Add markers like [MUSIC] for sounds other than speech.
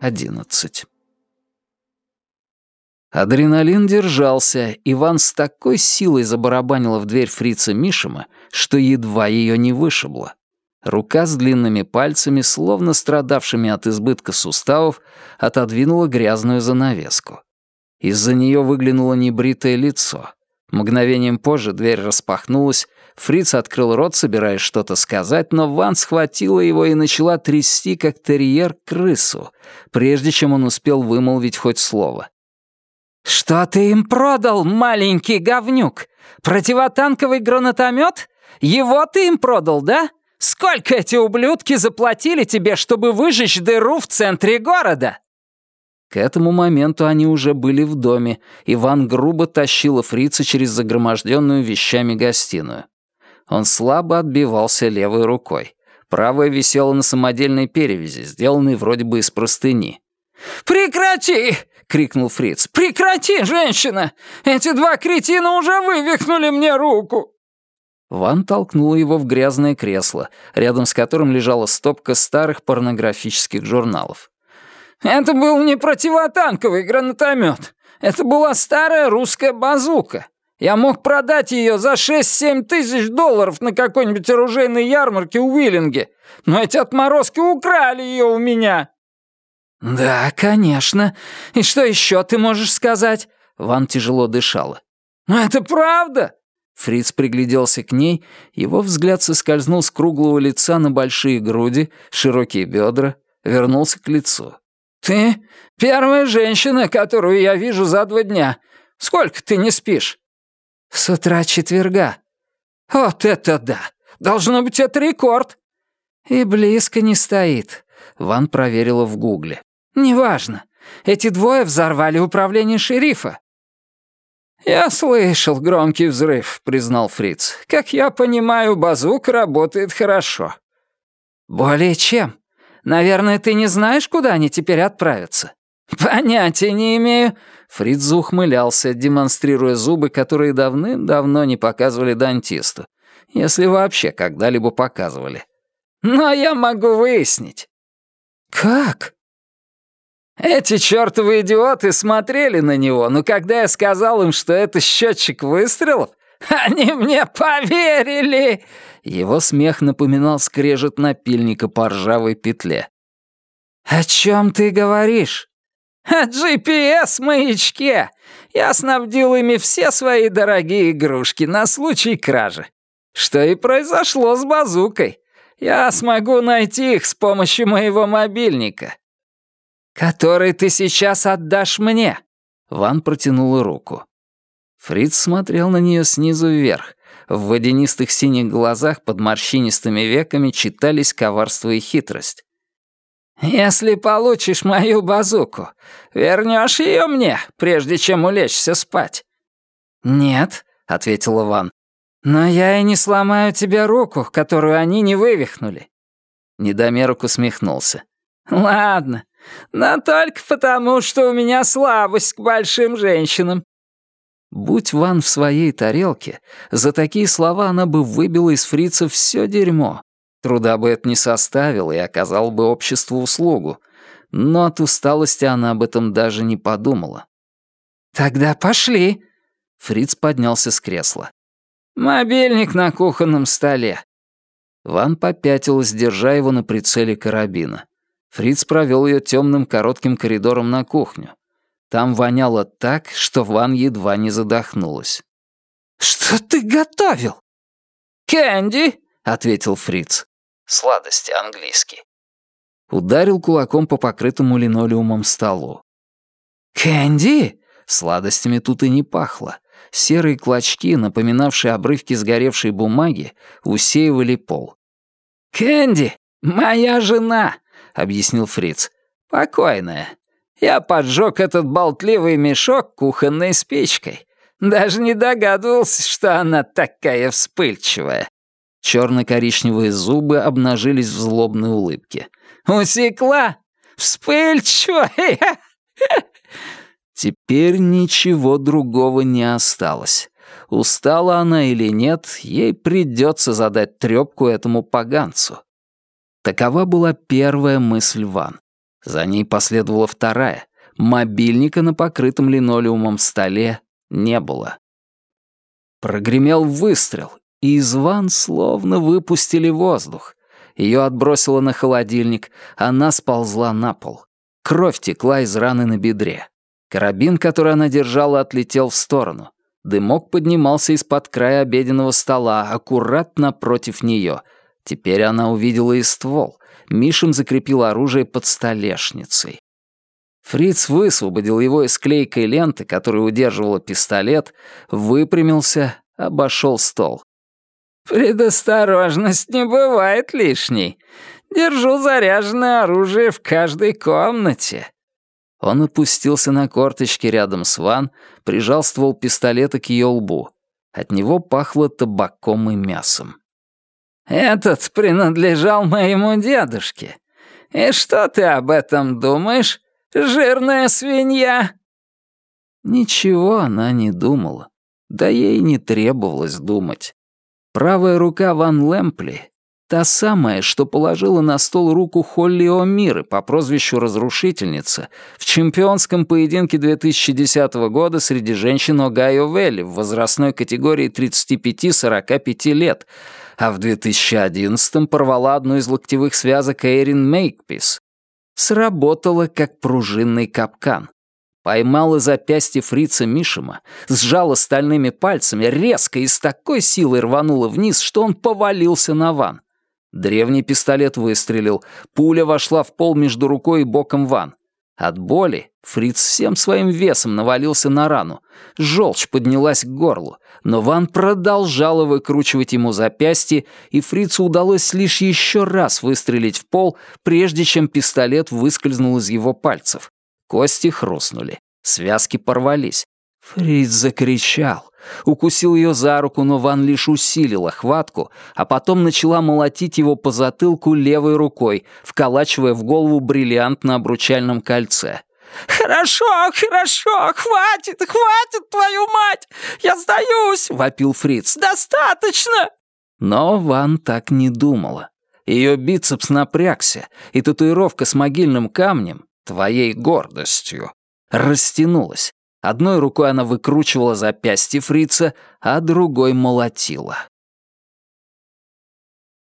11. Адреналин держался, Иван с такой силой забарабанила в дверь фрица Мишима, что едва ее не вышибло. Рука с длинными пальцами, словно страдавшими от избытка суставов, отодвинула грязную занавеску. Из-за нее выглянуло небритое лицо. Мгновением позже дверь распахнулась, Фриц открыл рот, собираясь что-то сказать, но Ван схватила его и начала трясти, как терьер, крысу, прежде чем он успел вымолвить хоть слово. «Что ты им продал, маленький говнюк? Противотанковый гранатомет? Его ты им продал, да? Сколько эти ублюдки заплатили тебе, чтобы выжечь дыру в центре города?» К этому моменту они уже были в доме, Иван грубо тащила фрица через загроможденную вещами гостиную. Он слабо отбивался левой рукой. Правая висела на самодельной перевязи, сделанной вроде бы из простыни. «Прекрати!» — крикнул Фриц. «Прекрати, женщина! Эти два кретина уже вывихнули мне руку!» Ван толкнула его в грязное кресло, рядом с которым лежала стопка старых порнографических журналов. «Это был не противотанковый гранатомет. Это была старая русская базука. Я мог продать ее за 6-7 тысяч долларов на какой-нибудь оружейной ярмарке у Уиллинге, но эти отморозки украли ее у меня». «Да, конечно. И что еще ты можешь сказать?» Ван тяжело дышала. «Но это правда!» Фриц пригляделся к ней, его взгляд соскользнул с круглого лица на большие груди, широкие бедра, вернулся к лицу. «Ты первая женщина, которую я вижу за два дня. Сколько ты не спишь?» «С утра четверга». «Вот это да! Должно быть, это рекорд!» «И близко не стоит», — Ван проверила в гугле. «Неважно. Эти двое взорвали управление шерифа». «Я слышал громкий взрыв», — признал Фриц. «Как я понимаю, базук работает хорошо». «Более чем. Наверное, ты не знаешь, куда они теперь отправятся?» «Понятия не имею». Фриц заухмылялся, демонстрируя зубы, которые давным-давно не показывали дантисту. Если вообще когда-либо показывали. «Но я могу выяснить». «Как?» Эти чертовы идиоты смотрели на него, но когда я сказал им, что это счетчик выстрелов, они мне поверили!» Его смех напоминал скрежет напильника по ржавой петле. «О чем ты говоришь?» [LAUGHS] «О GPS-маячке! Я снабдил ими все свои дорогие игрушки на случай кражи. Что и произошло с базукой. Я смогу найти их с помощью моего мобильника». «Который ты сейчас отдашь мне?» Ван протянула руку. Фриц смотрел на нее снизу вверх. В водянистых синих глазах под морщинистыми веками читались коварство и хитрость. «Если получишь мою базуку, вернешь ее мне, прежде чем улечься спать?» «Нет», — ответил Иван. «Но я и не сломаю тебе руку, которую они не вывихнули». Недомерок усмехнулся. «Ладно, но только потому, что у меня слабость к большим женщинам». Будь Ван в своей тарелке, за такие слова она бы выбила из фрица все дерьмо, Труда бы это не составило и оказал бы обществу услугу, но от усталости она об этом даже не подумала. «Тогда пошли!» Фриц поднялся с кресла. «Мобильник на кухонном столе». Ван попятилась, держа его на прицеле карабина. Фриц провел ее темным коротким коридором на кухню. Там воняло так, что Ван едва не задохнулась. «Что ты готовил?» «Кэнди», — ответил Фриц. Сладости английский. Ударил кулаком по покрытому линолеумом столу. «Кэнди!» Сладостями тут и не пахло. Серые клочки, напоминавшие обрывки сгоревшей бумаги, усеивали пол. «Кэнди, моя жена!» — объяснил Фриц. «Покойная. Я поджег этот болтливый мешок кухонной спичкой. Даже не догадывался, что она такая вспыльчивая. Черно-коричневые зубы обнажились в злобной улыбке. «Усекла! Вспыльчивая!» [LAUGHS] Теперь ничего другого не осталось. Устала она или нет, ей придется задать трепку этому поганцу. Такова была первая мысль Ван. За ней последовала вторая. Мобильника на покрытом линолеумом столе не было. Прогремел выстрел, и из ван словно выпустили воздух. Ее отбросило на холодильник, она сползла на пол. Кровь текла из раны на бедре. Карабин, который она держала, отлетел в сторону. Дымок поднимался из-под края обеденного стола, аккуратно против нее. Теперь она увидела и ствол. Мишин закрепил оружие под столешницей. Фриц высвободил его из клейкой ленты, которая удерживала пистолет, выпрямился, обошел стол. «Предосторожность не бывает лишней. Держу заряженное оружие в каждой комнате». Он опустился на корточки рядом с Ван, прижал ствол пистолета к ее лбу. От него пахло табаком и мясом. «Этот принадлежал моему дедушке. И что ты об этом думаешь, жирная свинья?» Ничего она не думала. Да ей не требовалось думать. Правая рука Ван Лэмпли Та самая, что положила на стол руку Холли О'Миры по прозвищу «Разрушительница» в чемпионском поединке 2010 года среди женщин Огайо Вэлли в возрастной категории 35-45 лет, а в 2011-м порвала одну из локтевых связок Эйрин Мейкпис. Сработала как пружинный капкан. Поймала запястье фрица Мишима, сжала стальными пальцами, резко и с такой силой рванула вниз, что он повалился на ван. Древний пистолет выстрелил, пуля вошла в пол между рукой и боком Ван. От боли Фриц всем своим весом навалился на рану. Желчь поднялась к горлу, но Ван продолжала выкручивать ему запястье, и Фрицу удалось лишь еще раз выстрелить в пол, прежде чем пистолет выскользнул из его пальцев. Кости хрустнули, связки порвались. Фриц закричал. Укусил ее за руку, но Ван лишь усилила хватку, а потом начала молотить его по затылку левой рукой, вколачивая в голову бриллиант на обручальном кольце. «Хорошо, хорошо, хватит, хватит, твою мать! Я сдаюсь!» — вопил Фриц. «Достаточно!» Но Ван так не думала. Ее бицепс напрягся, и татуировка с могильным камнем, твоей гордостью, растянулась, Одной рукой она выкручивала запястье фрица, а другой молотила.